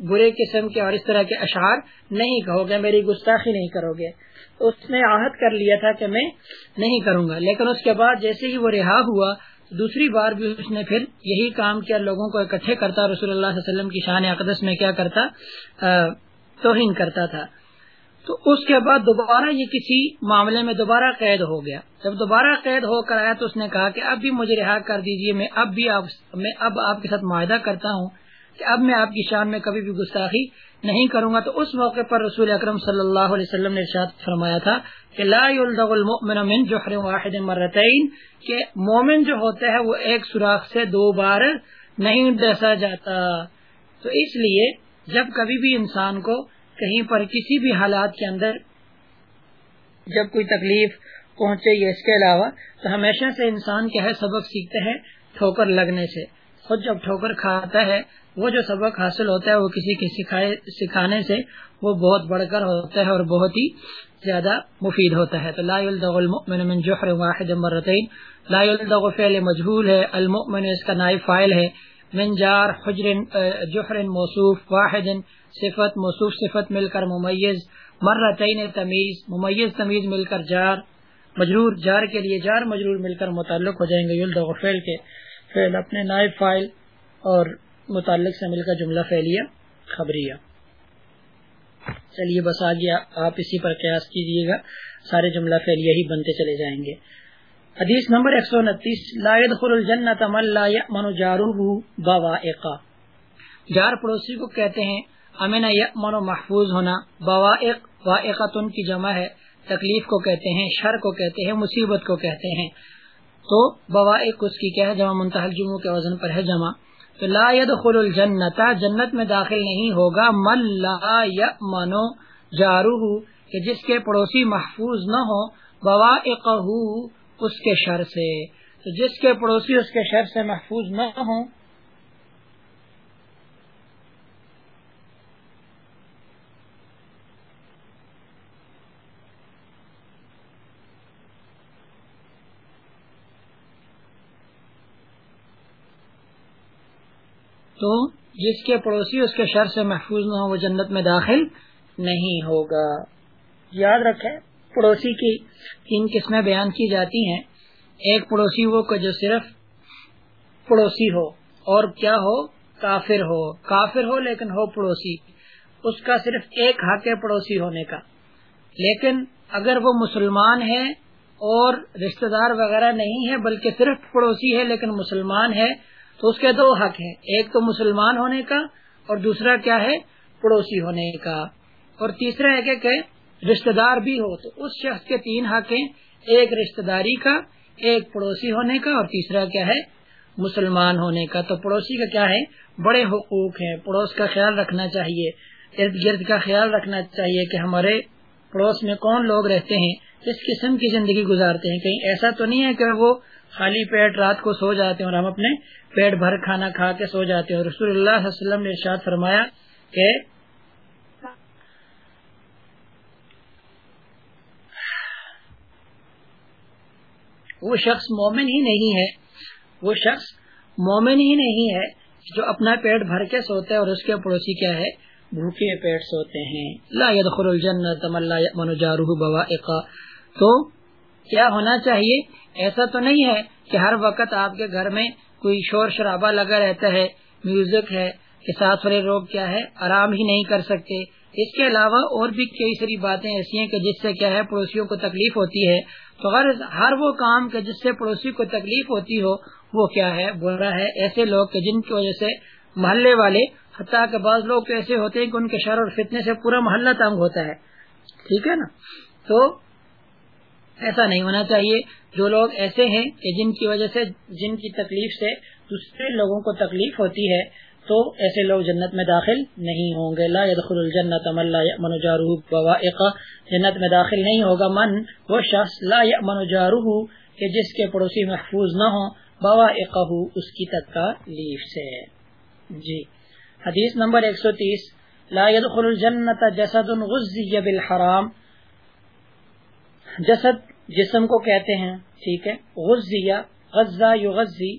برے قسم کے اور اس طرح کے اشعار نہیں کہو گے، میری گستاخی نہیں کرو گے۔ اس نے عہد کر لیا تھا کہ میں نہیں کروں گا۔ لیکن اس کے بعد جیسے ہی وہ رہا ہوا، دوسری بار بھی اس نے پھر یہی کام کیا، لوگوں کو اکٹھے کرتا، رسول اللہ صلی اللہ علیہ وسلم کی شان اقدس میں کیا کرتا؟ توہین کرتا تھا۔ تو اس کے بعد دوبارہ یہ کسی معاملے میں دوبارہ قید ہو گیا۔ جب دوبارہ قید ہو کر آیا تو اس نے کہا کہ اب بھی مجھے رہا کر دیجیے، میں اب بھی آپ، میں اب آپ کے ساتھ معاہدہ کرتا ہوں۔ کہ اب میں آپ کی شان میں کبھی بھی گستاخی نہیں کروں گا، تو اس موقع پر رسول اکرم صلی اللہ علیہ وسلم نے ارشاد فرمایا تھا کہ لا المؤمن من جوہر واحد مرتين کہ مومن جو ہوتا ہے وہ ایک سوراخ سے دو بار نہیں ڈسا جاتا۔ تو اس لیے جب کبھی بھی انسان کو کہیں پر کسی بھی حالات کے اندر جب کوئی تکلیف پہنچے یا اس کے علاوہ، تو ہمیشہ سے انسان کیا ہے سبق سیکھتے ہیں ٹھوکر لگنے سے۔ خود جب ٹھوکر کھاتا ہے وہ جو سبق حاصل ہوتا ہے وہ کسی کے سکھائے سکھانے سے وہ بہت بڑھ کر ہوتا ہے اور بہت ہی زیادہ مفید ہوتا ہے۔ تو لا المؤمن من جوہر واحد مرتين لا يلدغ فعل مجهول ہے۔ المؤمن اس کا نائب فائل ہے۔ من جار حجر جوہر موصوف واحد صفت، موصوف صفت مل کر ممیز۔ مرتين تمیز۔ ممیز، تمیز مل کر جار۔ مجرور، جار کے لیے جار، مجرور مل کر متعلق ہو جائیں گے۔ یلدغ فعل کے فعل اپنے نائب فائل اور متعلق سے مل کر جملہ فعلیہ، خبریہ۔ چلیے، بس آگے آپ اسی پر قیاس کیجیے گا، سارے جملہ فعلیہ ہی بنتے چلے جائیں گے۔ حدیث نمبر ایک سو انتیس لائد خل الجنت من جارو بوائقا جار پڑوسی کو کہتے ہیں امن من و محفوظ ہونا، بوائق واقعتن کی جمع ہے۔ تکلیف کو کہتے ہیں، شر کو کہتے ہیں، مصیبت کو کہتے ہیں۔ تو بوائق اس کی کیا ہے؟ جمع منتحل جمعوں کے وزن پر ہے، جمع۔ تو لا يدخل الجنت، جنت میں داخل نہیں ہوگا، من لا یمنو جارو کہ جس کے پڑوسی محفوظ نہ ہو بوا اس کے شر سے۔ تو جس کے پڑوسی اس کے شر سے محفوظ نہ ہوں تو جس کے پڑوسی اس کے شر سے محفوظ نہ ہو، وہ جنت میں داخل نہیں ہوگا۔ یاد رکھے پڑوسی کی تین قسمیں بیان کی جاتی ہیں۔ ایک پڑوسی وہ جو صرف پڑوسی ہو، اور کیا ہو؟ کافر ہو۔ کافر ہو لیکن ہو پڑوسی۔ اس کا صرف ایک حق ہے پڑوسی ہونے کا۔ لیکن اگر وہ مسلمان ہے اور رشتہ دار وغیرہ نہیں ہے، بلکہ صرف پڑوسی ہے لیکن مسلمان ہے تو اس کے دو حق ہیں، ایک تو مسلمان ہونے کا اور دوسرا کیا ہے؟ پڑوسی ہونے کا۔ اور تیسرا ہے کہ رشتہ دار بھی ہو، تو اس شخص کے تین حق ہیں، ایک رشتہ داری کا، ایک پڑوسی ہونے کا اور تیسرا کیا ہے؟ مسلمان ہونے کا۔ تو پڑوسی کا کیا ہے؟ بڑے حقوق ہیں۔ پڑوس کا خیال رکھنا چاہیے۔ ارد گرد کا خیال رکھنا چاہیے کہ ہمارے پڑوس میں کون لوگ رہتے ہیں، کس قسم کی زندگی گزارتے ہیں؟ کہیں ایسا تو نہیں ہے کہ وہ خالی پیٹ رات کو سو جاتے ہیں اور ہم اپنے پیٹ بھر کھانا کھا کے سو جاتے ہیں۔ رسول اللہ صلی اللہ علیہ وسلم نے ارشاد فرمایا کہ وہ شخص مومن ہی نہیں ہے۔ وہ شخص مومن ہی نہیں ہے جو اپنا پیٹ بھر کے سوتا ہے اور اس کے پڑوسی کیا ہے؟ بھوکے پیٹ سوتے ہیں۔ لا يدخل الجنت من لا يأمن جاره بوائقا۔ تو کیا ہونا چاہیے؟ ایسا تو نہیں ہے کہ ہر وقت آپ کے گھر میں کوئی شور شرابہ لگا رہتا ہے میوزک ہے، کہ ساتھ والے لوگ کیا ہے، آرام ہی نہیں کر سکتے۔ اس کے علاوہ اور بھی کئی ساری باتیں ایسی ہیں کہ جس سے کیا ہے، پڑوسیوں کو تکلیف ہوتی ہے۔ تو ہر وہ کام کہ جس سے پڑوسی کو تکلیف ہوتی ہو، وہ کیا ہے، برا ہے۔ ایسے لوگ کہ جن کی وجہ سے محلے والے، حتیٰ کہ بعض لوگ تو ایسے ہوتے ہیں کہ ان کے شر اور فتنے سے پورا محلہ تنگ ہوتا ہے۔ ٹھیک ہے نا؟ تو ایسا نہیں ہونا چاہیے۔ جو لوگ ایسے ہیں کہ جن کی وجہ سے، جن کی تکلیف سے دوسرے لوگوں کو تکلیف ہوتی ہے، تو ایسے لوگ جنت میں داخل نہیں ہوں گے۔ لا يدخل الجنت من لا يأمن جاره جنت میں داخل نہیں ہوگا من، وہ شخص لا يأمن جاره کہ جس کے پڑوسی محفوظ نہ ہوں بوائقہ اس کی تکلیف سے۔ جی۔ حدیث نمبر 130 لا يدخل الجنت جسد غزی بالحرام۔ جسد جسم کو کہتے ہیں، ٹھیک ہے غزیہ غزہ یغزی،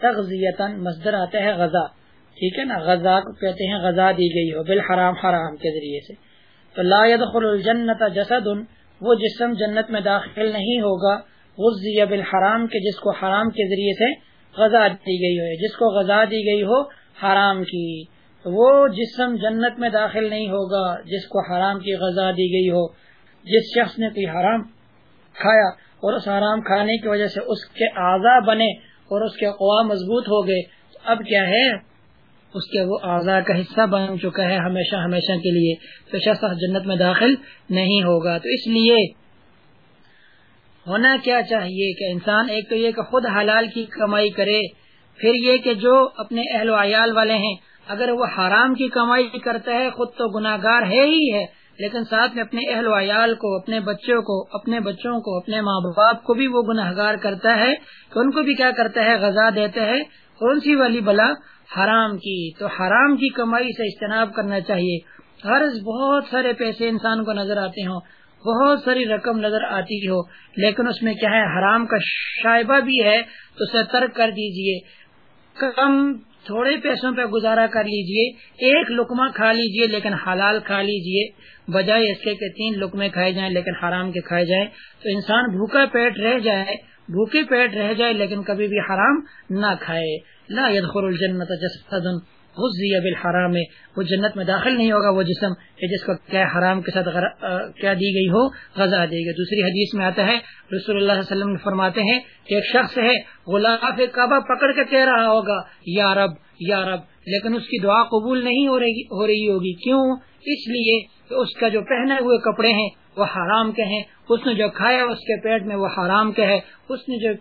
تغزیتن، مصدر آتا ہے غزہ ٹھیک ہے نا؟ غذا کو کہتے ہیں غذا دی گئی ہو، بالحرام، حرام کے ذریعے سے۔ تو لا يدخل الجنت جسد، وہ جسم جنت میں داخل نہیں ہوگا، غزی بالحرام کے، جس کو حرام کے ذریعے سے غذا دی گئی ہو، جس کو غذا دی گئی ہو حرام کی۔ وہ جسم جنت میں داخل نہیں ہوگا، جس کو حرام کی غذا دی گئی ہو۔ جس شخص نے کوئی حرام کھایا اور اس حرام کھانے کی وجہ سے اس کے اعضا بنے اور اس کے قوا مضبوط ہو گئے، اب کیا ہے؟ اس کے وہ اعضا کا حصہ بن چکا ہے ہمیشہ ہمیشہ کے لیے۔ تو شخص جنت میں داخل نہیں ہوگا۔ تو اس لیے ہونا کیا چاہیے کہ انسان ایک تو یہ کہ خود حلال کی کمائی کرے، پھر یہ کہ جو اپنے اہل و عیال والے ہیں، اگر وہ حرام کی کمائی کرتا ہے، خود تو گناگار ہے ہی ہے۔ لیکن ساتھ میں اپنے اہل و عیال کو، اپنے بچوں کو، اپنے بچوں کو، اپنے ماں باپ کو بھی وہ گناہ گار کرتا ہے کہ ان کو بھی کیا کرتا ہے؟ غذا دیتا ہے۔ کون سی والی بلا؟ حرام کی۔ تو حرام کی کمائی سے اجتناب کرنا چاہیے۔ غرض بہت سارے پیسے انسان کو نظر آتے ہوں۔ بہت ساری رقم نظر آتی ہو۔ لیکن اس میں کیا ہے؟ حرام کا شائبہ بھی ہے۔ تو اسے ترک کر دیجیے۔ کم تھوڑے پیسوں پہ گزارا کر لیجیے، ایک لکما کھا لیجیے لیکن حلال کھا لیجیے، بجائے اس کے کہ تین لکمے کھائے جائیں لیکن حرام کے کھائے جائیں۔ تو انسان بھوکا پیٹ رہ جائے، بھوکے پیٹ رہ جائے لیکن کبھی بھی حرام نہ کھائے۔ لا يدخل الجنت جسد غزی بالحرام، وہ جنت میں داخل نہیں ہوگا وہ جسم جس کو کیا حرام کے ساتھ کیا دی گئی ہو غذا دی گئی۔ دوسری حدیث میں آتا ہے، رسول اللہ علیہ وسلم فرماتے ہیں کہ ایک شخص ہے غلاف کعبہ پکڑ کے کہہ رہا ہوگا، یا رب یا رب، لیکن اس کی دعا قبول نہیں ہو رہی ہو رہی ہوگی۔ کیوں؟ اس لیے کہ اس کا جو پہنے ہوئے کپڑے ہیں، وہ حرام کے ہیں۔ اس نے جو کھایا، اس کے پیٹ میں وہ حرام کے ہے۔ اس نے جو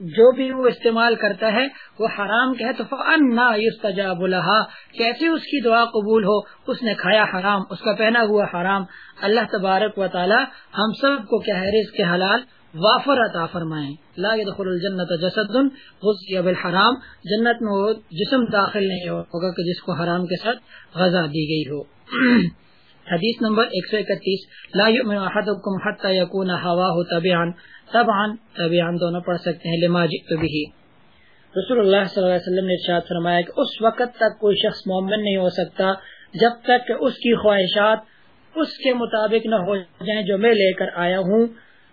جو بھی وہ استعمال کرتا ہے، وہ حرام کہ تو فنا یستجاب لها۔ کیسے اس کی دعا قبول ہو؟ اس نے کھایا حرام، اس کا پہنا ہوا حرام۔ اللہ تبارک و تعالی ہم سب کو کیا ہے رزق حلال؟ وافر عطا فرمائیں۔ لا يدخل الجنت جسد غزی بالحرام۔ جنت میں وہ جسم داخل نہیں ہوگا کہ جس کو حرام کے ساتھ غذا دی گئی ہو۔ حدیث نمبر 131 لا يؤمن احدكم حتى يكون هواه تبعا طبعا طبعا دونوں پڑھ سکتے ہیں، لما جئت به۔ رسول اللہ صلی اللہ علیہ وسلم نے ارشاد فرمایا کہ اس وقت تک کوئی شخص مومن نہیں ہو سکتا جب تک کہ اس کی خواہشات اس کے مطابق نہ ہو جائیں جو میں لے کر آیا ہوں۔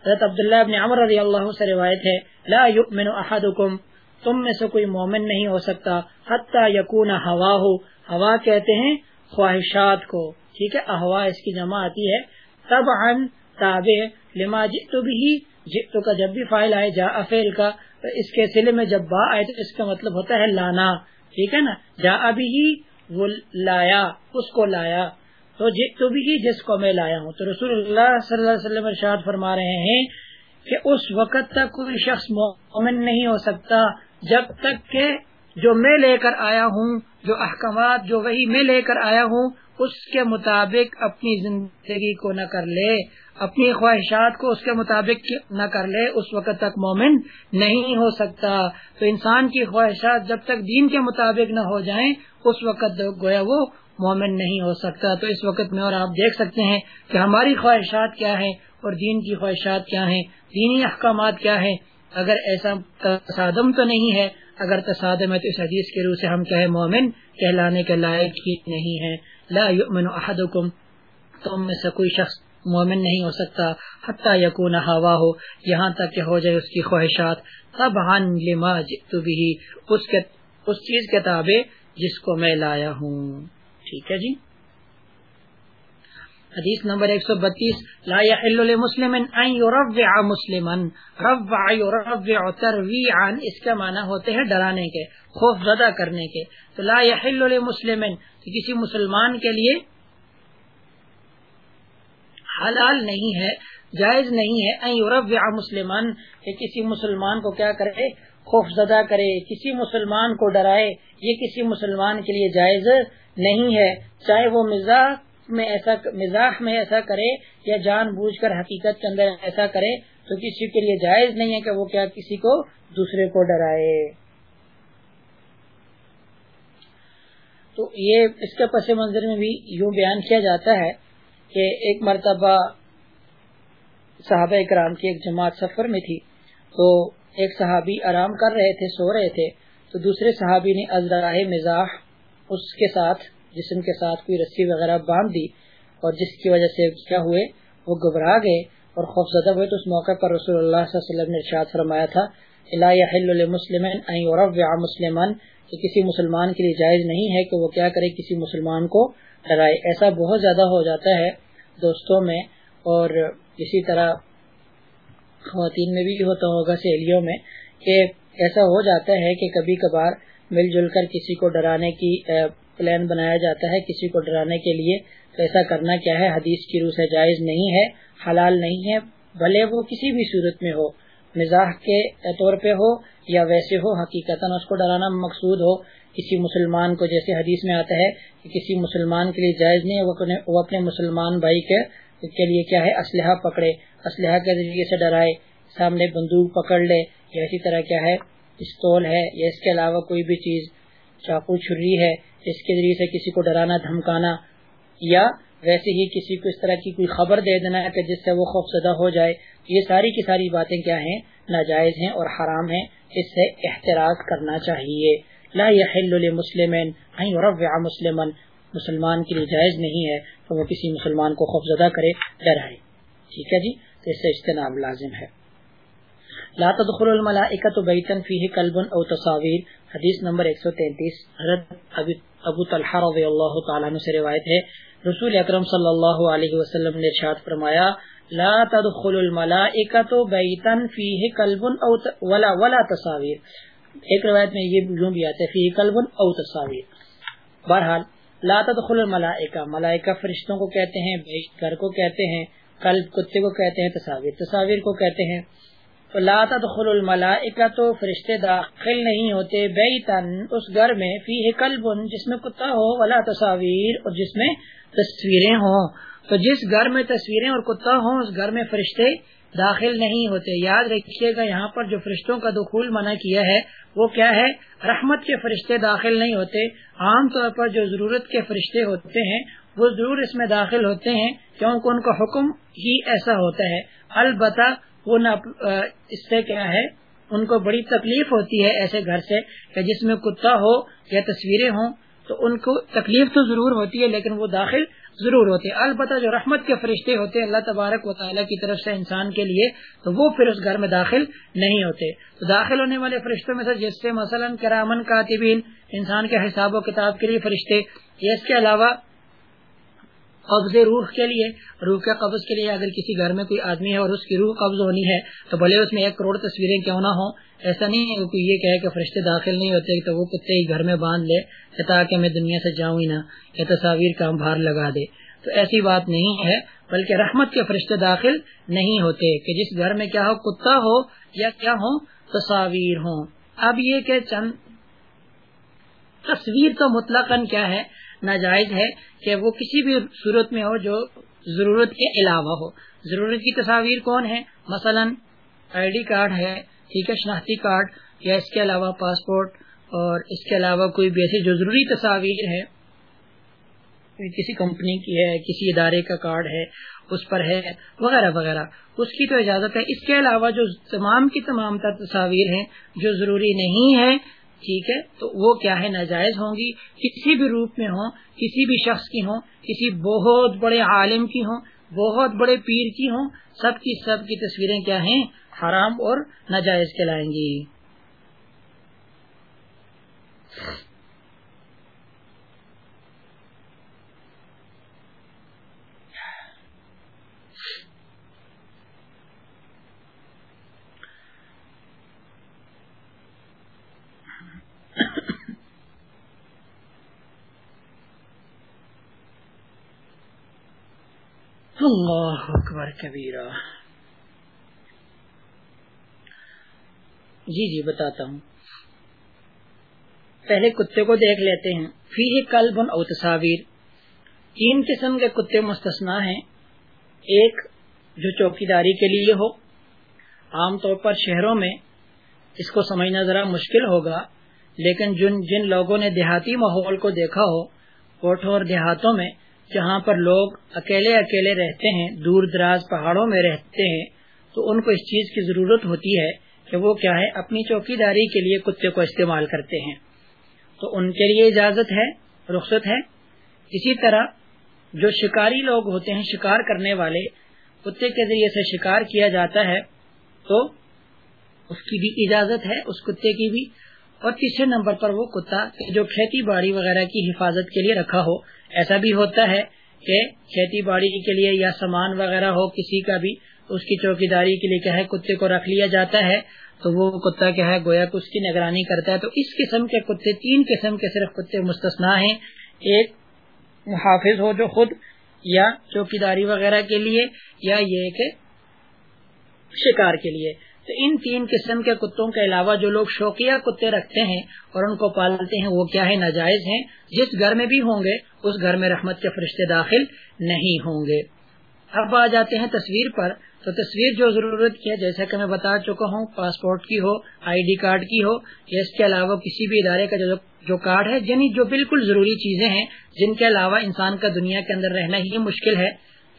حضرت عبداللہ ابن عمر رضی اللہ سے روایت ہے، لا یؤمن احدکم، تم میں سے کوئی مومن نہیں ہو سکتا، حتی یکون ہوا ہو ہوا کہتے ہیں خواہشات کو۔ ٹھیک ہے احوا اس کی جمع آتی ہے۔ تب ان تابع، لما جئتو بھی جئتو کا جب بھی فائل آئے جا افیل کا تو اس کے سلے میں جب با آئے تو اس کا مطلب ہوتا ہے لانا، ٹھیک ہے نا؟ جا ابھی ہی وہ لایا، اس کو لایا۔ تو جئتو بھی جس کو میں لایا ہوں۔ تو رسول اللہ صلی اللہ علیہ وسلم ارشاد فرما رہے ہیں کہ اس وقت تک کوئی شخص مومن نہیں ہو سکتا جب تک کہ جو میں لے کر آیا ہوں، جو احکامات، جو وہی میں لے کر آیا ہوں اس کے مطابق اپنی زندگی کو نہ کر لے، اپنی خواہشات کو اس کے مطابق نہ کر لے، اس وقت تک مومن نہیں ہو سکتا۔ تو انسان کی خواہشات جب تک دین کے مطابق نہ ہو جائیں، اس وقت گویا وہ مومن نہیں ہو سکتا۔ تو اس وقت میں اور آپ دیکھ سکتے ہیں کہ ہماری خواہشات کیا ہیں اور دین کی خواہشات کیا ہیں، دینی احکامات کیا ہیں۔ اگر ایسا تصادم تو نہیں ہے، اگر تصادم ہے تو اس حدیث کے روح سے ہم کہے مومن کہلانے کے لائق ہی نہیں ہے۔ لا يؤمن احدكم تم میں سے کوئی شخص مومن نہیں ہو سکتا، حتی یکون ہوا ہو یہاں تک کہ ہو جائے اس کی خواہشات تب لما جئت بھی اس کے، اس چیز کے تابع جس کو میں لایا ہوں۔ ٹھیک ہے جی؟ حدیث نمبر 132 لا يحل لمسلم ان يرفع مسلما رفع يرفع ترويعا اس کا معنی ہوتے ہیں ڈرانے کے، خوف زدہ کرنے کے. تو لا يحل لمسلم کسی مسلمان کے لیے حلال نہیں ہے، جائز نہیں ہے ان يرفع مسلمان کہ کسی مسلمان کو کیا کرے، خوف زدہ کرے، کسی مسلمان کو ڈرائے، یہ کسی مسلمان کے لیے جائز نہیں ہے، چاہے وہ مزاح میں ایسا مزاح میں ایسا کرے یا جان بوجھ کر حقیقت کے اندر ایسا کرے تو کسی کے لیے جائز نہیں ہے کہ وہ کیا کسی کو دوسرے کو ڈرائے۔ تو یہ اس کے پس منظر میں بھی یوں بیان کیا جاتا ہے کہ ایک مرتبہ صحابہ اکرام کی ایک جماعت سفر میں تھی تو ایک صحابی آرام کر رہے تھے، سو رہے تھے تو دوسرے صحابی نے ازراہ مزاح اس کے ساتھ جسم کے ساتھ کوئی رسی وغیرہ باندھ دی اور جس کی وجہ سے کیا ہوئے، وہ گھبرا گئے اور خوف زدہ ہوئے تو اس موقع پر رسول اللہ صلی اللہ علیہ وسلم نے ارشاد فرمایا تھا مسلمان کہ کسی مسلمان کے لیے جائز نہیں ہے کہ وہ کیا کرے کسی مسلمان کو ڈرائے۔ ایسا بہت زیادہ ہو جاتا ہے دوستوں میں اور اسی طرح خواتین میں بھی ہوتا ہوگا، سہیلیوں میں، کہ ایسا ہو جاتا ہے کہ کبھی کبھار مل جل کر کسی کو ڈرانے کی پلان بنایا جاتا ہے کسی کو ڈرانے کے لیے، تو ایسا کرنا کیا ہے؟ حدیث کی روح سے جائز نہیں ہے، حلال نہیں ہے، بھلے وہ کسی بھی صورت میں ہو، مزاح کے طور پہ ہو یا ویسے ہو حقیقت اس کو ڈرانا مقصود ہو۔ کسی مسلمان کو جیسے حدیث میں آتا ہے کہ کسی مسلمان کے لیے جائز نہیں ہے وہ اپنے مسلمان بھائی کے کے لیے کیا ہے؟ اسلحہ پکڑے۔ اسلحہ کے ذریعے سے ڈرائے، سامنے بندوق پکڑ لے یا اسی طرح کیا ہے؟ پستول ہے یا اس کے علاوہ کوئی بھی چیز، چاقو چھری ہے۔ اس کے ذریعے سے کسی کو ڈرانا، دھمکانا یا ویسے ہی کسی کو اس طرح کی کوئی خبر دے دینا ہے کہ جس سے وہ خوف زدہ ہو جائے، یہ ساری کی ساری باتیں کیا ہیں؟ ناجائز ہیں اور حرام ہیں، اس سے احتراز کرنا چاہیے۔ لا يحل لمسلم ان يرفع مسلما مسلمان کے لیے جائز نہیں ہے کہ وہ کسی مسلمان کو خوف زدہ کرے، ڈرائے۔ ٹھیک ہے جی؟ تو اس سے اجتناب لازم ہے۔ لا تدخل الملائکۃ بیتا فیہ قلب او تصاویر۔ حدیث نمبر 133 حضرت ابو طلحہ رضی اللہ تعالی عنہ سے روایت ہے۔ رسول اکرم صلی اللہ علیہ وسلم نے ارشاد فرمایا، لا تدخل الملائکۃ بیتا فیہ قلب او ولا ولا تصاویر۔ ایک روایت میں یہ یوں بھی آتا ہے، فیہ قلب او تصاویر۔ بہرحال، لا تدخل الملائکہ، ملائکہ فرشتوں کو کہتے ہیں بیت گھر کو کہتے ہیں قلب کتے کو کہتے ہیں، تصاویر۔ تصاویر کو کہتے ہیں۔ لا تدخل الملائکہ تو فرشتے داخل نہیں ہوتے بیتن اس گھر میں فیہ قلب جس میں کتا ہو، ولا تصاویر، اور جس میں تصویریں ہوں۔ تو جس گھر میں تصویریں اور کتا ہوں، اس گھر میں فرشتے داخل نہیں ہوتے۔ یاد رکھیے گا، یہاں پر جو فرشتوں کا دخول منع کیا ہے، وہ کیا ہے؟ رحمت کے فرشتے داخل نہیں ہوتے۔ عام طور پر جو ضرورت کے فرشتے ہوتے ہیں، وہ ضرور اس میں داخل ہوتے ہیں، کیونکہ ان کا حکم ہی ایسا ہوتا ہے۔ البتہ وہ اس سے کیا ہے، ان کو بڑی تکلیف ہوتی ہے ایسے گھر سے کہ جس میں کتا ہو یا تصویریں ہوں، تو ان کو تکلیف تو ضرور ہوتی ہے، لیکن وہ داخل ضرور ہوتے ہیں۔ البتہ جو رحمت کے فرشتے ہوتے ہیں، اللہ تبارک و تعالیٰ کی طرف سے انسان کے لیے، تو وہ پھر اس گھر میں داخل نہیں ہوتے۔ تو داخل ہونے والے فرشتوں میں سے جس سے مثلا کرامن کاتبین، انسان کے حساب و کتاب کے لیے فرشتے یا اس کے علاوہ قبض روح کے لیے، روح کے قبض کے لیے اگر کسی گھر میں کوئی آدمی ہے اور اس کی روح قبض ہونی ہے، تو بھلے اس میں ایک کروڑ تصویریں کیوں نہ ہوں؟ ایسا نہیں ہے کوئی یہ کہے کہ فرشتے داخل نہیں ہوتے تو وہ کتے ہی گھر میں باندھ لے تاکہ میں دنیا سے جاؤں ہی نہ، یا تصاویر کا بھار لگا دے۔ تو ایسی بات نہیں ہے، بلکہ رحمت کے فرشتے داخل نہیں ہوتے کہ جس گھر میں کیا ہو، کتا ہو یا کیا ہو تصاویر ہوں۔ اب یہ کہ چند تصویر تو مطلق کیا ہے ناجائز ہے کہ وہ کسی بھی صورت میں ہو جو ضرورت کے علاوہ ہو۔ ضرورت کی تصاویر کون ہے مثلا آئی ڈی کارڈ ہے، ٹھیک ہے، شناختی کارڈ، یا اس کے علاوہ پاسپورٹ، اور اس کے علاوہ کوئی بھی ایسی جو ضروری تصاویر ہے کسی کمپنی کی ہے، کسی ادارے کا کارڈ ہے، اس پر ہے، وغیرہ وغیرہ۔ اس کی تو اجازت ہے۔ اس کے علاوہ جو تمام کی تمام تر تصاویر ہیں، جو ضروری نہیں ہے ٹھیک ہے؟ تو وہ کیا ہے؟ ناجائز ہوں گی۔ کسی بھی روپ میں ہوں، کسی بھی شخص کی ہوں، کسی بہت بڑے عالم کی ہوں، بہت بڑے پیر کی ہوں، سب کی سب کی تصویریں کیا ہیں؟ حرام اور ناجائز کہلائیں گی۔ اللہ اکبر کبیرہ۔ جی جی بتاتا ہوں۔ پہلے کتے کو دیکھ لیتے ہیں۔ فی کلب او تصاویر۔ تین قسم کے کتے مستثنا ہیں۔ ایک جو چوکی داری کے لیے ہو۔ عام طور پر شہروں میں اس کو سمجھنا ذرا مشکل ہوگا، لیکن جن جن لوگوں نے دیہاتی ماحول کو دیکھا ہو، کوٹھوں اور دیہاتوں میں جہاں پر لوگ اکیلے اکیلے رہتے ہیں، دور دراز پہاڑوں میں رہتے ہیں، تو ان کو اس چیز کی ضرورت ہوتی ہے کہ وہ کیا ہے، اپنی چوکی داری کے لیے کتے کو استعمال کرتے ہیں۔ تو ان کے لیے اجازت ہے، رخصت ہے۔ اسی طرح جو شکاری لوگ ہوتے ہیں، شکار کرنے والے، کتے کے ذریعے سے شکار کیا جاتا ہے، تو اس کی بھی اجازت ہے، اس کتے کی بھی۔ اور تیسرے نمبر پر وہ کتا جو کھیتی باڑی وغیرہ کی حفاظت کے لیے رکھا ہو ایسا بھی ہوتا ہے کہ کھیتی باڑی کے لیے یا سامان وغیرہ ہو کسی کا بھی، اس کی چوکی داری کے لیے کیا ہے، کتے کو رکھ لیا جاتا ہے، تو وہ کتا کیا ہے، گویا اس کی نگرانی کرتا ہے۔ تو اس قسم کے کتے، تین قسم کے صرف کتے مستثنا ہیں۔ ایک محافظ ہو جو خود یا چوکی داری وغیرہ کے لیے یا یہ کہ شکار کے لیے۔ تو ان تین قسم کے کتوں کے علاوہ جو لوگ شوقیہ کتے رکھتے ہیں اور ان کو پالتے ہیں، وہ کیا ہے ناجائز ہیں۔ جس گھر میں بھی ہوں گے، اس گھر میں رحمت کے فرشتے داخل نہیں ہوں گے۔ اب آ جاتے ہیں تصویر پر۔ تو تصویر جو ضرورت کی ہے، جیسا کہ میں بتا چکا ہوں، پاسپورٹ کی ہو، آئی ڈی کارڈ کی ہو، یا اس کے علاوہ کسی بھی ادارے کا جو جو کارڈ ہے یعنی جو بالکل ضروری چیزیں ہیں، جن کے علاوہ انسان کا دنیا کے اندر رہنا ہی مشکل ہے۔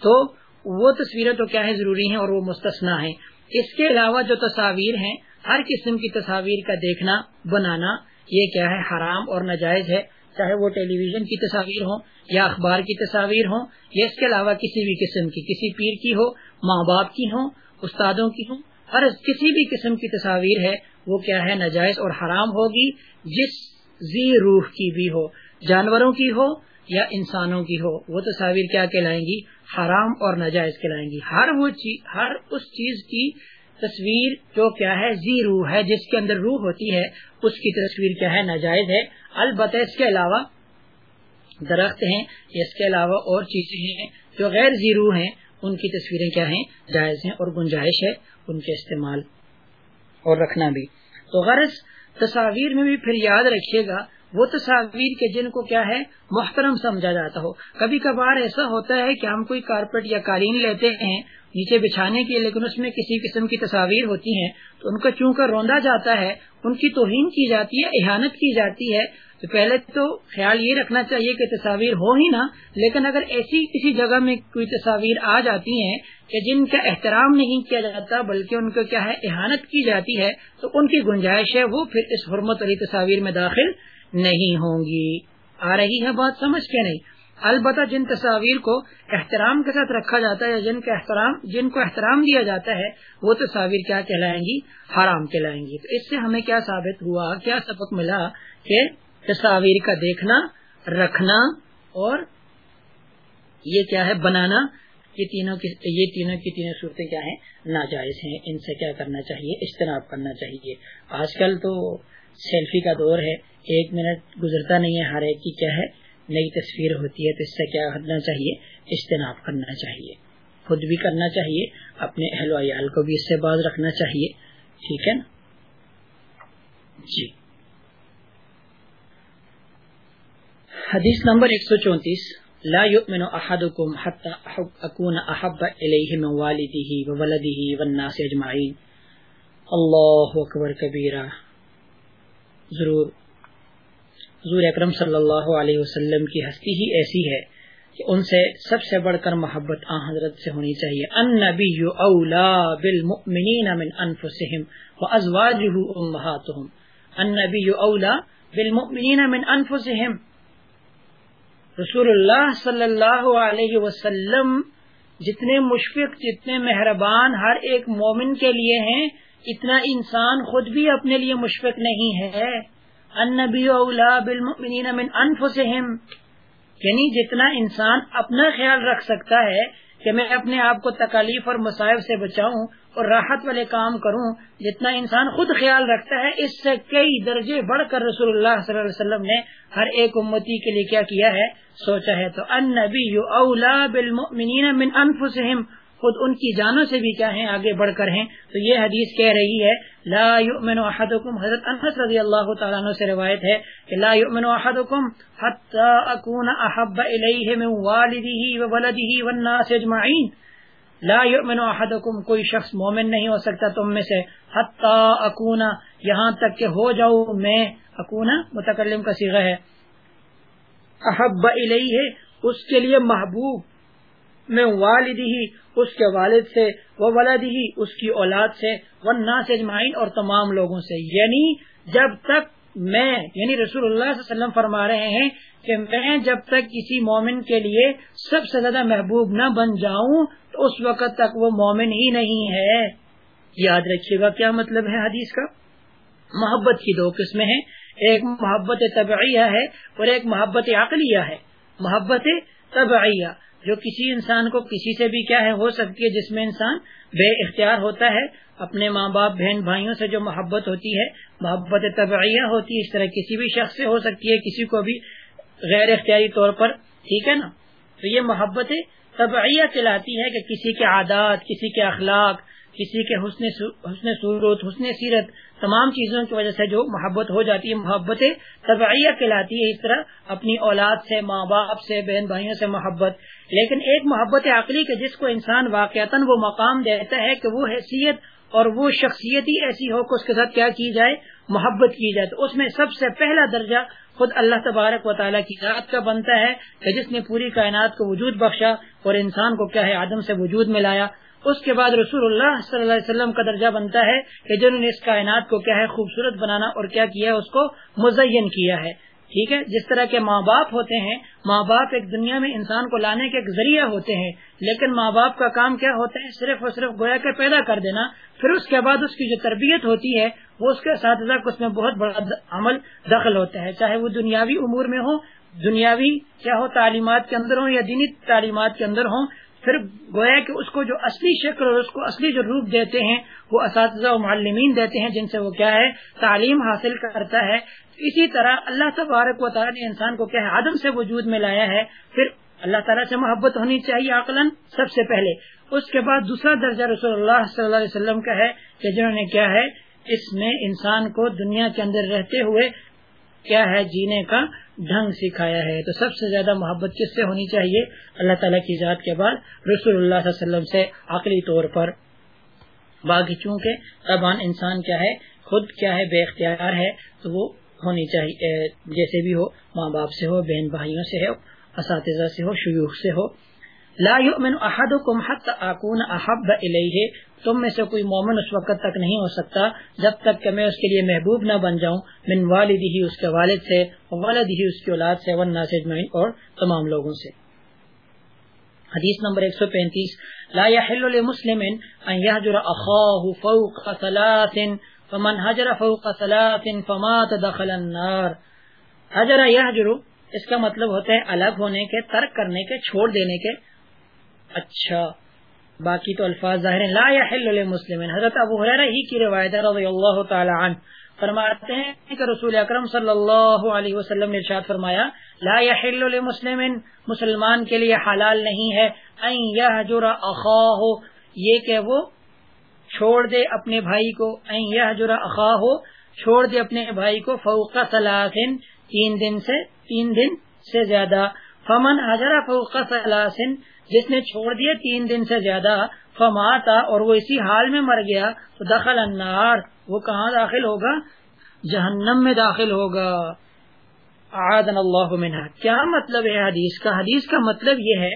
تو وہ تصویریں تو کیا ہے ضروری ہیں اور وہ مستثنا ہیں۔ اس کے علاوہ جو تصاویر ہیں، ہر قسم کی تصاویر کا دیکھنا، بنانا، یہ کیا ہے، حرام اور ناجائز ہے۔ چاہے وہ ٹیلی ویژن کی تصاویر ہوں یا اخبار کی تصاویر ہوں یا اس کے علاوہ کسی بھی قسم کی، کسی پیر کی ہو، ماں باپ کی ہوں، استادوں کی ہوں، ہر کسی بھی قسم کی تصاویر ہے، وہ کیا ہے، ناجائز اور حرام ہوگی، جس زی روح کی بھی ہو، جانوروں کی ہو یا انسانوں کی ہو، وہ تصاویر کیا کہلائیں گی؟ حرام اور ناجائز کہلائیں گی۔ ہر وہ چیز ہر اس چیز کی تصویر جو کیا ہے، زی روح ہے، جس کے اندر روح ہوتی ہے، اس کی تصویر کیا ہے، ناجائز ہے۔ البتہ اس کے علاوہ درخت ہیں، اس کے علاوہ اور چیزیں ہیں جو غیر زی روح ہیں، ان کی تصویریں کیا ہیں؟ جائز ہیں اور گنجائش ہے ان کے استعمال۔ اور رکھنا بھی۔ تو غرض تصاویر میں بھی پھر یاد رکھیے گا وہ تصاویر کے جن کو کیا ہے محترم سمجھا جاتا ہو۔ کبھی کبھار ایسا ہوتا ہے کہ ہم کوئی کارپیٹ یا قالین لیتے ہیں نیچے بچھانے کی لیکن اس میں کسی قسم کی تصاویر ہوتی ہیں تو ان کو چونکہ روندا جاتا ہے، ان کی توہین کی جاتی ہے، احانت کی جاتی ہے۔ تو پہلے تو خیال یہ رکھنا چاہیے کہ تصاویر ہو ہی نہ، لیکن اگر ایسی کسی جگہ میں کوئی تصاویر آ جاتی ہیں کہ جن کا احترام نہیں کیا جاتا، بلکہ ان کو کیا ہے، احانت کی جاتی ہے، تو ان کی گنجائش ہے وہ پھر اس حرمت علی تصاویر میں داخل نہیں ہوں گی۔ آ رہی ہے بات سمجھ کے نہیں۔ البتہ جن تصاویر کو احترام کے ساتھ رکھا جاتا ہے، جن کا احترام، جن کو احترام دیا جاتا ہے، وہ تصاویر کیا کہلائیں گی؟ حرام کہلائیں گی۔ تو اس سے ہمیں کیا ثابت ہوا؟ کیا سبق ملا کہ تصاویر کا دیکھنا، رکھنا اور یہ کیا ہے، بنانا، یہ تینوں کی، یہ تینوں کی تینوں صورتیں کیا ہیں؟ ناجائز ہیں۔ ان سے کیا کرنا چاہیے؟ اجتناب کرنا چاہیے۔ آج کل تو سیلفی کا دور ہے۔ ایک منٹ گزرتا نہیں ہے، ہر ایک کی کیا ہے؟ نئی تصویر ہوتی ہے تو اس سے کیا کرنا چاہیے؟ اجتناب کرنا چاہیے۔ خود بھی کرنا چاہیے، اپنے اہل و عیال کو بھی اس سے باز رکھنا چاہیے۔ ٹھیک ہے نا؟ جی۔ حدیث نمبر ایک سو چونتیس۔ لا يؤمن احدكم حتى اكون احب اليه من والده وولده والناس اجمعين اللہ اکبر کبیرہ۔ ضرور۔ حضور اکرم صلی اللہ علیہ وسلم کی ہستی ہی ایسی ہے کہ ان سے سب سے بڑھ کر محبت آن حضرت سے ہونی چاہیے۔ ان نبی اولا بالمؤمنین من انفسهم وازواجه امهاتهم النبی اولا بالمؤمنین من انفسهم رسول اللہ صلی اللہ علیہ وسلم جتنے مشفق، جتنے مہربان ہر ایک مومن کے لیے ہیں، اتنا انسان خود بھی اپنے لیے مشفق نہیں ہے۔ النبی اولا بالمؤمنین من انفسهم یعنی جتنا انسان اپنا خیال رکھ سکتا ہے کہ میں اپنے آپ کو تکالیف اور مصائب سے بچاؤں اور راحت والے کام کروں، جتنا انسان خود خیال رکھتا ہے، اس سے کئی درجے بڑھ کر رسول اللہ صلی اللہ علیہ وسلم نے ہر ایک امتی کے لیے کیا کیا ہے؟ سوچا ہے تو ان نبی اولا بالمؤمنین من انفسهم خود ان کی جانوں سے بھی کیا ہیں، آگے بڑھ کر ہیں۔ تو یہ حدیث کہہ رہی ہے، لا يؤمن احدكم حضرت انس رضی اللہ تعالیٰ عنہ سے روایت ہے کہ لا يؤمن احدكم حتى اكون احب الیہ من والده وولده والناس اجمعین۔ لا يؤمن احدكم کوئی شخص مومن نہیں ہو سکتا تم میں سے۔ حتى اكون یہاں تک کہ ہو جاؤں میں اكون متکلم کا صیغہ ہے۔ احب الیہ، اس کے لیے محبوب میں والدی ہی اس کے والد سے وہ ولادی ہی اس کی اولاد سے وہ ناسجمائن اور تمام لوگوں سے۔ یعنی جب تک میں یعنی رسول اللہ صلی اللہ علیہ وسلم فرما رہے ہیں کہ میں جب تک کسی مومن کے لیے سب سے زیادہ محبوب نہ بن جاؤں، تو اس وقت تک وہ مومن ہی نہیں ہے۔ یاد رکھیے گا کیا مطلب ہے حدیث کا؟ محبت کی دو قسمیں ہیں۔ ایک محبت طبعیہ ہے اور ایک محبت عقلیہ ہے۔ محبت طبعیہ جو کسی انسان کو کسی سے بھی کیا ہے، ہو سکتی ہے جس میں انسان بے اختیار ہوتا ہے، اپنے ماں باپ، بہن بھائیوں سے جو محبت ہوتی ہے، محبت طبعیہ ہوتی ہے، اس طرح کسی بھی شخص سے ہو سکتی ہے، کسی کو بھی غیر اختیاری طور پر، ٹھیک ہے نا؟ تو یہ محبت طبعیہ کہلاتی ہے کہ کسی کے عادات، کسی کے اخلاق کسی کے حسن حسن صورت حسن سیرت، تمام چیزوں کی وجہ سے جو محبت ہو جاتی ہے محبت طبعیہ کہلاتی ہے اس طرح اپنی اولاد سے، ماں باپ سے، بہن بھائیوں سے محبت۔ لیکن ایک محبت عقلی کے جس کو انسان واقعتا وہ مقام دیتا ہے کہ وہ حیثیت اور وہ شخصیت ہی ایسی ہو کہ اس کے ساتھ کیا کی جائے؟ محبت کی جائے۔ تو اس میں سب سے پہلا درجہ خود اللہ تبارک و تعالیٰ کی ذات کا بنتا ہے کہ جس نے پوری کائنات کو وجود بخشا اور انسان کو کیا ہے؟ آدم سے وجود میں لایا اس کے بعد رسول اللہ صلی اللہ علیہ وسلم کا درجہ بنتا ہے کہ جنہوں نے اس کائنات کو کیا ہے خوبصورت بنانا اور کیا کیا ہے اس کو مزین کیا ہے۔ ٹھیک ہے؟ جس طرح کے ماں باپ ہوتے ہیں، ماں باپ ایک دنیا میں انسان کو لانے کے ایک ذریعہ ہوتے ہیں، لیکن ماں باپ کا کام کیا ہوتا ہے؟ صرف اور صرف گویا کے پیدا کر دینا۔ پھر اس کے بعد اس کی جو تربیت ہوتی ہے، وہ اس کے اساتذہ کو اس میں بہت بڑا عمل دخل ہوتا ہے۔ چاہے وہ دنیاوی امور میں ہو، دنیاوی کیا ہو، تعلیمات کے اندر ہوں یا دینی تعلیمات کے اندر ہوں پھر گویا کہ اس کو جو اصلی شکل اور اس کو اصلی جو روپ دیتے ہیں، وہ اساتذہ و معلمین دیتے ہیں، جن سے وہ کیا ہے، تعلیم حاصل کرتا ہے۔ اسی طرح اللہ تبارک و تعالیٰ نے انسان کو کیا ہے آدم سے وجود میں لایا ہے۔ پھر اللہ تعالیٰ سے محبت ہونی چاہیے عقلاً سب سے پہلے۔ اس کے بعد دوسرا درجہ رسول اللہ صلی اللہ علیہ وسلم کا ہے کہ جنہوں نے کیا ہے، اس میں انسان کو دنیا کے اندر رہتے ہوئے کیا ہے جینے کا ڈھنگ سکھایا ہے؟ تو سب سے زیادہ محبت کس سے ہونی چاہیے؟ اللہ تعالیٰ کی ذات کے بعد رسول اللہ صلی اللہ علیہ وسلم سے عقلی طور پر۔ باقی چونکہ زبان انسان کیا ہے، خود کیا ہے، بے اختیار ہے، تو وہ ہونی چاہیے، جیسے بھی ہو، ماں باپ سے ہو، بہن بھائیوں سے ہو، اساتذہ سے ہو، شیوخ سے ہو۔ لا يؤمن احدكم حتى اكون احب اليه تم میں سے کوئی مومن اس وقت تک نہیں ہو سکتا جب تک کہ میں اس کے لیے محبوب نہ بن جاؤں، من والدی ہی اس کے والد سے والد ہی اس کی اولاد سے ورنہ سے اور تمام لوگوں سے۔ حدیث نمبر 135 لا يحل لمسلم ان يهجر اخاه فوق ثلاث، فمن هجر فوق ثلاث فمات دخل النار۔ هجر يهجر، اس کا مطلب ہوتا ہے الگ ہونے کے، ترک کرنے کے، چھوڑ دینے کے۔ اچھا باقی تو الفاظ ظاہر لا يحل للمسلم حضرت ابو ہریرہ ہی کی روایت ہے، رضی اللہ تعالی عنہ. فرماتے ہیں کہ رسول اکرم صلی اللہ علیہ وسلم نے ارشاد فرمایا، لا يحل للمسلم مسلمان کے لیے حلال نہیں ہے. ان يهجر اخاه یہ کہ وہ چھوڑ دے اپنے بھائی کو. ان يهجر اخاه چھوڑ دے اپنے بھائی کو فوق ثلاث تین دن سے، تین دن سے زیادہ. فمن حجر فوق ثلاث جس نے چھوڑ دیا تین دن سے زیادہ فماتا اور وہ اسی حال میں مر گیا تو دخل النار۔ وہ کہاں داخل ہوگا؟ جہنم میں داخل ہوگا۔ اللہ منہ کیا مطلب ہے حدیث کا؟ حدیث کا مطلب یہ ہے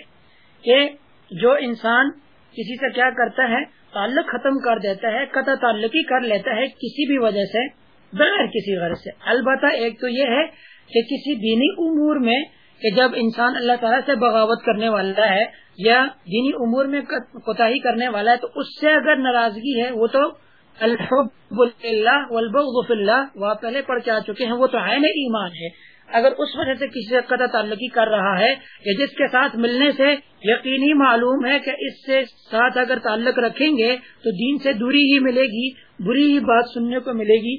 کہ جو انسان کسی سے کیا کرتا ہے، تعلق ختم کر دیتا ہے، قطع تعلقی کر لیتا ہے کسی بھی وجہ سے، بغیر کسی غرض سے۔ البتہ ایک تو یہ ہے کہ کسی دینی امور میں کہ جب انسان اللہ تعالیٰ سے بغاوت کرنے والا ہے یا دینی امور میں کوتا کرنے والا ہے، تو اس سے اگر ناراضگی ہے، وہ تو الحب اللہ والبغض اللہ، وہ پہلے پڑھ کے آ چکے ہیں، وہ تو عین ایمان ہے۔ اگر اس وجہ سے کسی سے قطع تعلقی کر رہا ہے کہ جس کے ساتھ ملنے سے یقینی معلوم ہے کہ اس سے ساتھ اگر تعلق رکھیں گے، تو دین سے دوری ہی ملے گی، بری ہی بات سننے کو ملے گی۔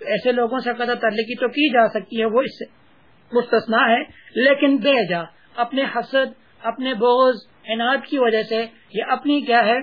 ایسے لوگوں سے قطع تعلقی تو کی جا سکتی ہے، وہ اس سے مستثنا ہے، لیکن بے جا، اپنے حسد، اپنے بوز عناد کی وجہ سے یہ اپنی کیا ہے؟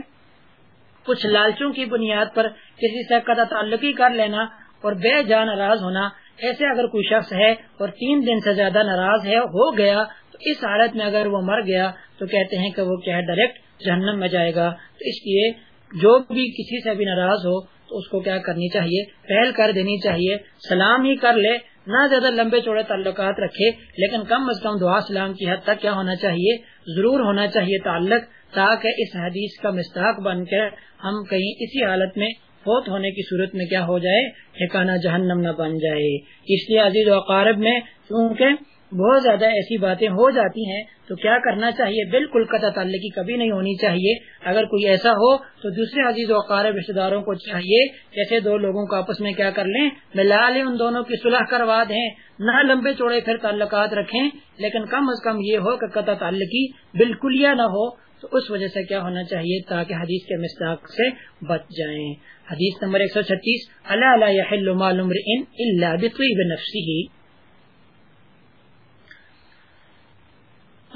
کچھ لالچوں کی بنیاد پر کسی سے قدر تعلقی کر لینا اور بے جا ناراض ہونا۔ ایسے اگر کوئی شخص ہے اور تین دن سے زیادہ ناراض ہے، ہو گیا، تو اس حالت میں اگر وہ مر گیا، تو کہتے ہیں کہ وہ کیا ہے؟ ڈائریکٹ جہنم میں جائے گا۔ تو اس لیے جو بھی کسی سے بھی ناراض ہو، تو اس کو کیا کرنی چاہیے؟ پہل کر دینی چاہیے۔ سلام ہی کر لے نہ زیادہ لمبے چوڑے تعلقات رکھے، لیکن کم از کم دعا سلام کی حد تک کیا ہونا چاہیے؟ ضرور ہونا چاہیے تعلق، تاکہ اس حدیث کا مستحق بن کر ہم کہیں اسی حالت میں فوت ہونے کی صورت میں کیا ہو جائے ٹھکانا جہنم نہ بن جائے۔ اس لیے عزیز و اقارب میں کیونکہ بہت زیادہ ایسی باتیں ہو جاتی ہیں، تو کیا کرنا چاہیے؟ بالکل قطع تعلقی کبھی نہیں ہونی چاہیے۔ اگر کوئی ایسا ہو، تو دوسرے عزیز و اقارب رشتے داروں کو چاہیے جیسے دو لوگوں کو آپس میں کیا کر لیں ملا لیں ان دونوں کی صلح کروا دیں، نہ لمبے چوڑے پھر تعلقات رکھیں۔ لیکن کم از کم یہ ہو کہ قطع تعلقی بالکل یا نہ ہو، تو اس وجہ سے کیا ہونا چاہیے؟ تاکہ حدیث کے مستاق سے بچ جائیں۔ حدیث نمبر ایک سو چھتیس اللہ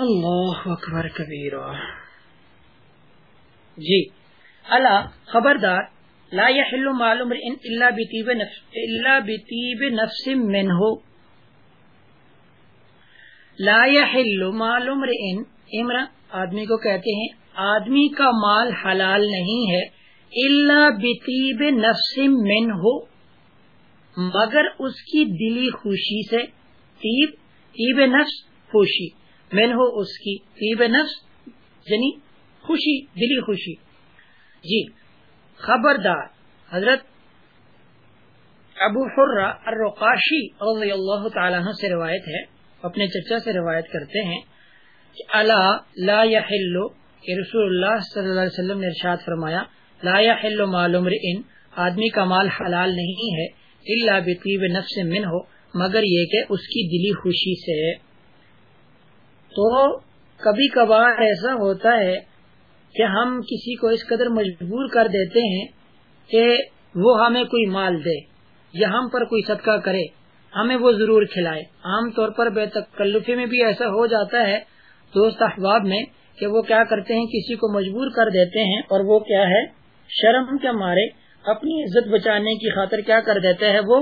اللہ اکبر کبیر جی اللہ خبردار، لا يحل مال امرئ الا بطيب نفس، الا بطيب نفس منه لا يحل مال امرئ امرا، آدمی کو کہتے ہیں، آدمی کا مال حلال نہیں ہے، الا بطيب نفس منه مگر اس کی دلی خوشی سے طیب طیب نفس خوشی من ہو اس کی طیب نفس یعنی خوشی دلی خوشی۔ جی خبردار، حضرت ابو حرہ الرقاشی رضی اللہ تعالیٰ سے روایت ہے، اپنے چچا سے روایت کرتے ہیں کہ اللہ لا يحل کہ رسول اللہ صلی اللہ علیہ وسلم نے ارشاد فرمایا، لا يحل مال امرئ آدمی کا مال حلال نہیں ہے، الا بطیب نفس من ہو مگر یہ کہ اس کی دلی خوشی سے۔ تو کبھی کبھار ایسا ہوتا ہے کہ ہم کسی کو اس قدر مجبور کر دیتے ہیں کہ وہ ہمیں کوئی مال دے یا ہم پر کوئی صدقہ کرے، ہمیں وہ ضرور کھلائے۔ عام طور پر بے تکلفی میں بھی ایسا ہو جاتا ہے، دوست احباب میں، کہ وہ کیا کرتے ہیں، کسی کو مجبور کر دیتے ہیں اور وہ کیا ہے، شرم کے مارے اپنی عزت بچانے کی خاطر کیا کر دیتا ہے، وہ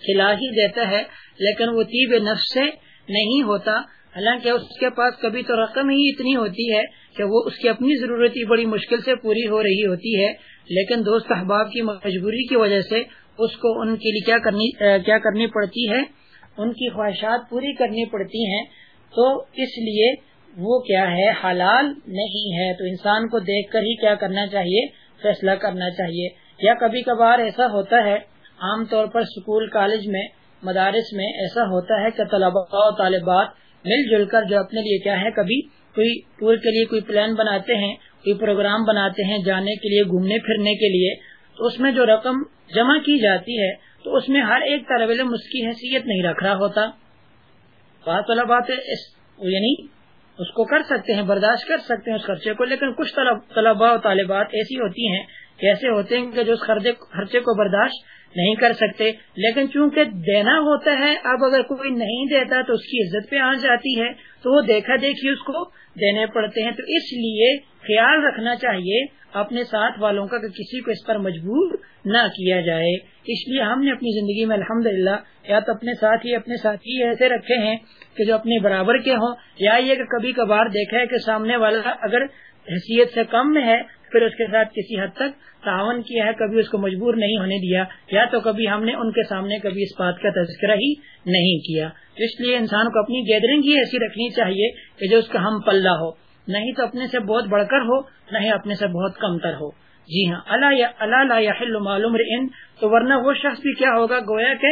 کھلا ہی دیتا ہے، لیکن وہ طیب نفس سے نہیں ہوتا۔ حالانکہ اس کے پاس کبھی تو رقم ہی اتنی ہوتی ہے کہ وہ اس کی اپنی ضرورت ہی بڑی مشکل سے پوری ہو رہی ہوتی ہے، لیکن دوست احباب کی مجبوری کی وجہ سے اس کو ان کے لیے کیا کرنی کیا کرنی پڑتی ہے؟ ان کی خواہشات پوری کرنی پڑتی ہیں۔ تو اس لیے وہ کیا ہے، حلال نہیں ہے۔ تو انسان کو دیکھ کر ہی کیا کرنا چاہیے؟ فیصلہ کرنا چاہیے۔ یا کبھی کبھار ایسا ہوتا ہے، عام طور پر اسکول کالج میں، مدارس میں ایسا ہوتا ہے کہ طلباء و طالبات مل جل کر جو اپنے لیے کیا ہے، کبھی کوئی ٹور کے لیے کوئی پلان بناتے ہیں، کوئی پروگرام بناتے ہیں جانے کے لیے، گھومنے پھرنے کے لیے، تو اس میں جو رقم جمع کی جاتی ہے، تو اس میں ہر ایک طالب علم اس کی حیثیت نہیں رکھ رہا ہوتا۔ بات طلبات یعنی اس کو کر سکتے ہیں، برداشت کر سکتے ہیں اس خرچے کو، لیکن کچھ طلبا و طالبات ایسی ہوتی ہیں کہ ایسے ہوتے ہیں کہ جو اس خرچے کو برداشت نہیں کر سکتے۔ لیکن چونکہ دینا ہوتا ہے، اب اگر کوئی نہیں دیتا تو اس کی عزت پہ آ جاتی ہے۔ تو وہ دیکھا دیکھی اس کو دینے پڑتے ہیں۔ تو اس لیے خیال رکھنا چاہیے اپنے ساتھ والوں کا کہ کسی کو اس پر مجبور نہ کیا جائے۔ اس لیے ہم نے اپنی زندگی میں الحمد یا تو اپنے ساتھ ہی، اپنے ساتھی ایسے رکھے ہیں کہ جو اپنے برابر کے ہوں۔ یا یہ کہ کبھی کبھار دیکھا ہے کہ سامنے والا اگر حیثیت سے کم میں ہے پھر اس کے ساتھ کسی حد تک تعاون کیا ہے، کبھی اس کو مجبور نہیں ہونے دیا، یا تو کبھی ہم نے ان کے سامنے کبھی اس بات کا تذکرہ ہی نہیں کیا۔ اس لیے انسان کو اپنی گیدرنگ ہی ایسی رکھنی چاہیے کہ جو اس کا ہم پلہ ہو۔ نہیں تو اپنے سے بہت بڑھ کر ہو، نہیں اپنے سے بہت کم تر ہو۔ جی ہاں اللہ اللہ معلوم تو ورنہ وہ شخص بھی کیا ہوگا؟ گویا کہ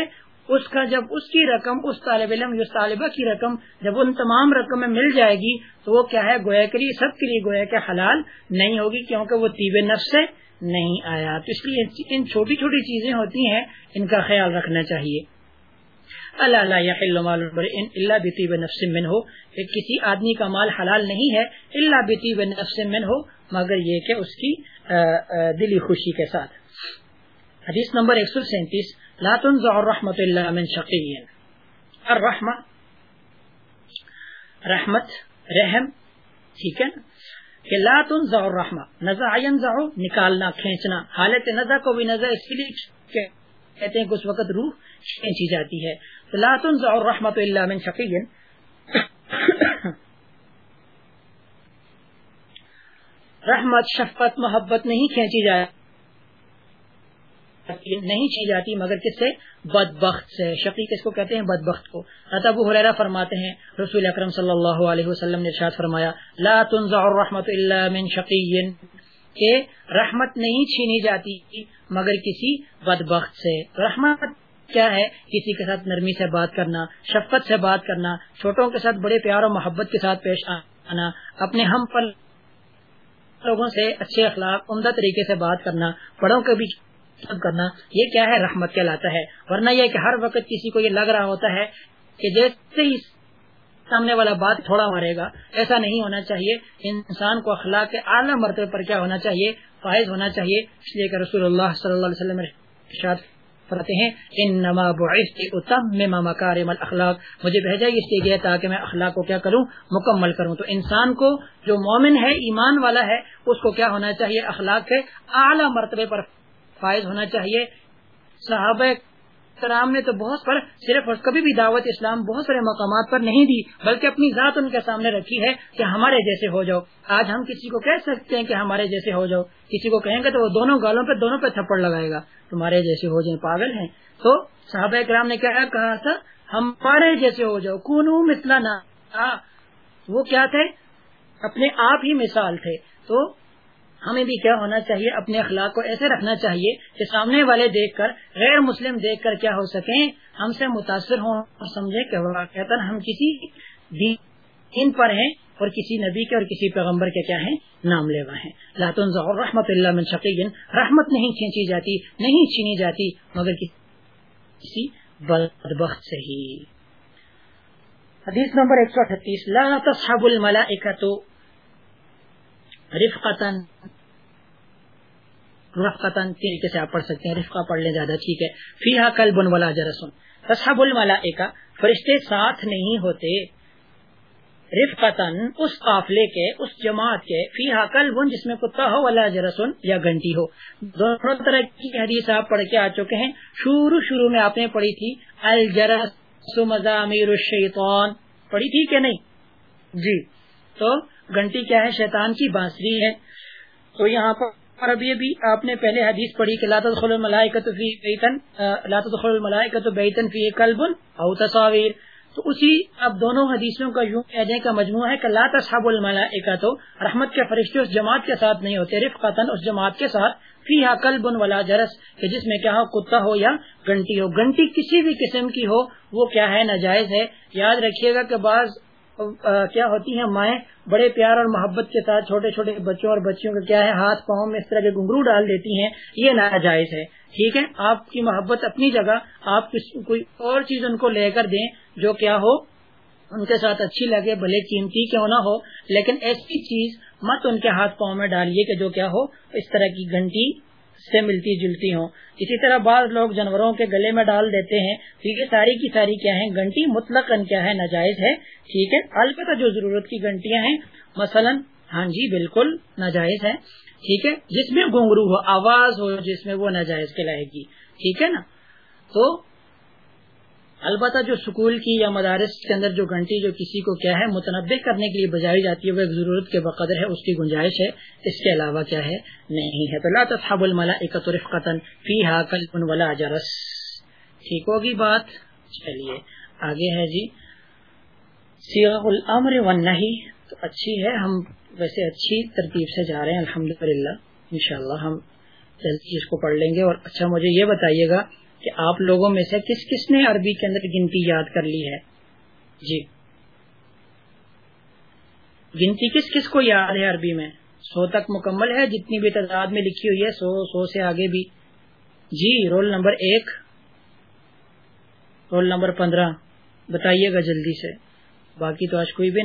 اس کا جب اس کی رقم، اس طالب علم، اس طالبہ کی رقم جب ان تمام رقم میں مل جائے گی، تو وہ کیا ہے؟ گویا کے لیے سب کے لیے گویا کے حلال نہیں ہوگی کیونکہ وہ طیب نفس سے نہیں آیا۔ تو اس لیے ان چھوٹی چھوٹی چیزیں ہوتی ہیں، ان کا خیال رکھنا چاہیے۔ اللہ اللہ بطیب نفس من ہو کسی آدمی کا مال حلال نہیں ہے اللہ بطیب نفس من ہو مگر یہ کہ اس کی دلی خوشی کے ساتھ۔ حدیث نمبر ایک سو سینتیس۔ لا تنزع الرحمت اللہ من شقی الرحمہ رحمت، رحم، ٹھیک ہے؟ نا کہ لا تنزع الرحمہ نزع ينزع نکالنا کھینچنا، حالت نزع کو بھی نزع، اس لیے کہتے ہیں کہ اس وقت روح کھینچی جاتی ہے۔ تو لا تنزع الرحمت اللہ من شقی رحمت، شفقت، محبت نہیں کھینچی جائے نہیں چی جاتی، مگر کس سے؟ بد بخت سے۔ شقی کس کو کہتے ہیں؟ بد بخت کو ابو حریرہ فرماتے ہیں، رسول اکرم صلی اللہ علیہ وسلم نے ارشاد فرمایا، لا تنزع الرحمت الا من شقی۔ کہ رحمت نہیں چھینی جاتی، مگر کسی بد بخت سے۔ رحمت کیا ہے؟ کسی کے ساتھ نرمی سے بات کرنا، شفقت سے بات کرنا، چھوٹوں کے ساتھ بڑے پیار و محبت کے ساتھ پیش آنا، اپنے ہم پر لوگوں سے اچھے اخلاق، عمدہ طریقے سے بات کرنا، بڑوں کے بھی کرنا، یہ کیا ہے؟ رحمت کہلاتا ہے۔ ورنہ یہ کہ ہر وقت کسی کو یہ لگ رہا ہوتا ہے کہ جیسے ہی سامنے والا بات تھوڑا مرے گا، ایسا نہیں ہونا چاہیے۔ انسان کو اخلاق کے اعلیٰ مرتبے پر کیا ہونا چاہیے؟ فائز ہونا چاہیے۔ اس لیے کہ رسول اللہ صلی اللہ علیہ وسلم فرتے ہیں ان نما مکارم اخلاق مجھے بھیجا اس لیے گیا تاکہ میں اخلاق کو کیا کروں؟ مکمل کروں۔ تو انسان کو جو مومن ہے، ایمان والا ہے، اس کو کیا ہونا چاہیے؟ اخلاق کے اعلیٰ مرتبے پر فائز ہونا چاہیے۔ صحابہ کرام نے تو بہت پر صرف اور کبھی بھی دعوت اسلام بہت سارے مقامات پر نہیں دی، بلکہ اپنی ذات ان کے سامنے رکھی ہے کہ ہمارے جیسے ہو جاؤ۔ آج ہم کسی کو کہہ سکتے ہیں کہ ہمارے جیسے ہو جاؤ۔ کسی کو کہیں گے تو وہ دونوں گالوں پہ دونوں پہ تھپڑ لگائے گا۔ تمہارے جیسے ہو جائیں، پاگل ہیں۔ تو صحابہ کرام نے کیا کہا تھا؟ ہمارے جیسے ہو جاؤ۔ کونو مثلا نہ وہ کیا تھے؟ اپنے آپ ہی مثال تھے۔ تو ہمیں بھی کیا ہونا چاہیے، اپنے اخلاق کو ایسے رکھنا چاہیے کہ سامنے والے دیکھ کر، غیر مسلم دیکھ کر کیا ہو سکیں، ہم سے متاثر ہوں اور سمجھے کہ ہم کسی دین پر ہیں اور کسی نبی کے اور کسی پیغمبر کے کیا ہیں، نام لیوا ہیں۔ لاتون ظہور رحمت اللہ من شقین رحمت نہیں کھینچی جاتی، نہیں چھینی جاتی، مگر کسی بدبخت سے ہی۔ حدیث نمبر ایک سو اٹھتیس، لا تصحب الملائکہ رفقتن رفقتن طریقے سے آپ پڑھ سکتے ہیں، رفقہ پڑھ لیں زیادہ، ٹھیک ہے۔ فی ہا کل بن والا جرسن تصحب الملائکہ، فرشتے ساتھ نہیں ہوتے۔ رفقتن اس قافلے کے، اس جماعت کے فی ہا کل بن جس میں کتا ہو والا جرسن یا گھنٹی ہو۔ دونوں طرح کی حدیث آپ پڑھ کے آ چکے ہیں۔ شروع شروع میں آپ نے پڑھی تھی، الجرس مزامیر الشیطان۔ پڑھی تھی کہ نہیں؟ جی۔ تو گھنٹی کیا ہے؟ شیطان کی بانسری ہے۔ تو یہاں پر اب یہ بھی آپ نے پہلے حدیث پڑھی کہ لات خل الملائکت فی بیتن لات خل الملائکت بیتن فی قلب او تصاویر۔ تو اسی اب دونوں حدیثوں کا یوں کہنے کا مجموعہ ہے کہ لا تصحب الملائکت رحمت کے فرشتے اس جماعت کے ساتھ نہیں ہوتے رفقتن اس جماعت کے ساتھ۔ فی ہا کل بن والا جرس، کہ جس میں کیا ہو، کتا ہو یا گھنٹی ہو۔ گھنٹی کسی بھی قسم کی ہو، وہ کیا ہے؟ ناجائز ہے۔ یاد رکھیے گا کہ بعض کیا ہوتی ہیں مائیں؟ بڑے پیار اور محبت کے ساتھ چھوٹے چھوٹے بچوں اور بچیوں کا کیا ہے ہاتھ پاؤں میں اس طرح کے گنگرو ڈال دیتی ہیں، یہ ناجائز ہے۔ ٹھیک ہے؟ آپ کی محبت اپنی جگہ، آپ کوئی اور چیز ان کو لے کر دیں جو کیا ہو، ان کے ساتھ اچھی لگے، بھلے قیمتی کیوں نہ ہو، لیکن ایسی چیز مت ان کے ہاتھ پاؤں میں ڈالیے کہ جو کیا ہو، اس طرح کی گھنٹی سے ملتی جلتی ہوں۔ اسی طرح بعض لوگ جانوروں کے گلے میں ڈال دیتے ہیں۔ ٹھیک ہے، ساری کی ساری کیا ہے گھنٹی مطلق کیا ہے ناجائز ہے۔ ٹھیک ہے، البتہ جو ضرورت کی گھنٹیاں ہیں، مثلا ہاں جی بالکل ناجائز ہے۔ ٹھیک ہے، جس میں گونگرو ہو، آواز ہو، جس میں وہ ناجائز کہلائے گی۔ ٹھیک ہے نا؟ تو البتہ جو سکول کی یا مدارس کے اندر جو گھنٹی جو کسی کو کیا ہے متنوع کرنے کے لیے بجائی جاتی ہے، وہ ایک ضرورت کے بقدر ہے، اس کی گنجائش ہے۔ اس کے علاوہ کیا ہے؟ نہیں ہے۔ تو لا تصحب الملا قطن فی ہا ولا جرس۔ ٹھیک ہوگی بات؟ چلیے، آگے ہے جی۔ سیاح الامر و نہیں تو اچھی ہے، ہم ویسے اچھی ترتیب سے جا رہے ہیں الحمد للہ ان ہم جلدی اس کو پڑھ لیں گے۔ اور اچھا مجھے یہ بتائیے گا کہ آپ لوگوں میں سے کس کس نے عربی کے اندر گنتی یاد کر لی ہے؟ جی۔ گنتی کس کس کو یاد ہے عربی میں؟ سو تک مکمل ہے، جتنی بھی تعداد میں لکھی ہوئی ہے، سو سو سے آگے بھی۔ جی رول نمبر ایک۔ رول نمبر پندرہ۔ بتائیے گا جلدی سے۔ باقی تو آج کوئی بھی